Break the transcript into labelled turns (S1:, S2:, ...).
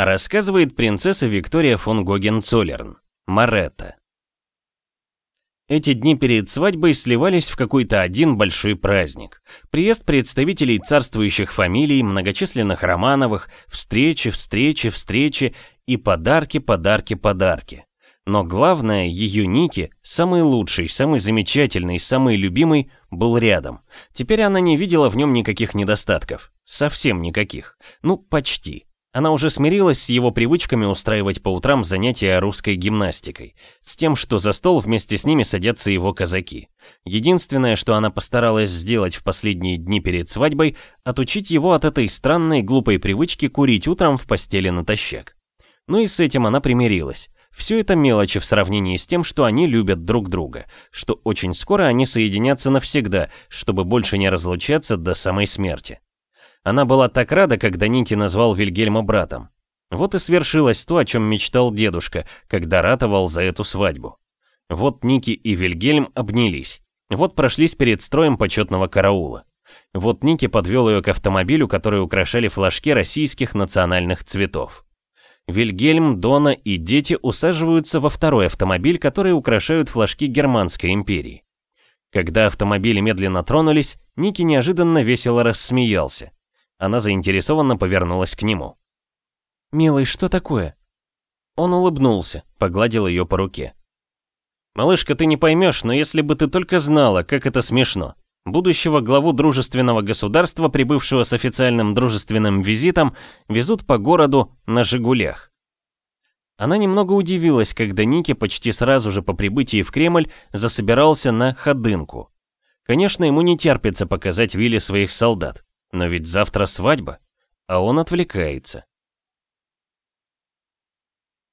S1: Рассказывает принцесса Виктория фон Гогенцоллерн, Моретта. Эти дни перед свадьбой сливались в какой-то один большой праздник. Приезд представителей царствующих фамилий, многочисленных Романовых, встречи, встречи, встречи и подарки, подарки, подарки. Но главное, ее Ники, самый лучший, самый замечательный, самый любимый, был рядом. Теперь она не видела в нем никаких недостатков. Совсем никаких. Ну, почти. Она уже смирилась с его привычками устраивать по утрам занятия русской гимнастикой, с тем, что за стол вместе с ними садятся его казаки. Единственное, что она постаралась сделать в последние дни перед свадьбой, отучить его от этой странной глупой привычки курить утром в постели натощак. Ну и с этим она примирилась. Все это мелочи в сравнении с тем, что они любят друг друга, что очень скоро они соединятся навсегда, чтобы больше не разлучаться до самой смерти. Она была так рада, когда Ники назвал Вильгельма братом. Вот и свершилось то, о чем мечтал дедушка, когда ратовал за эту свадьбу. Вот Ники и Вильгельм обнялись. Вот прошлись перед строем почетного караула. Вот Ники подвел ее к автомобилю, который украшали флажки российских национальных цветов. Вильгельм, Дона и дети усаживаются во второй автомобиль, который украшают флажки Германской империи. Когда автомобили медленно тронулись, Ники неожиданно весело рассмеялся. Она заинтересованно повернулась к нему. «Милый, что такое?» Он улыбнулся, погладил ее по руке. «Малышка, ты не поймешь, но если бы ты только знала, как это смешно. Будущего главу дружественного государства, прибывшего с официальным дружественным визитом, везут по городу на «Жигулях». Она немного удивилась, когда Ники почти сразу же по прибытии в Кремль засобирался на ходынку. Конечно, ему не терпится показать Вилле своих солдат. Но ведь завтра свадьба, а он отвлекается.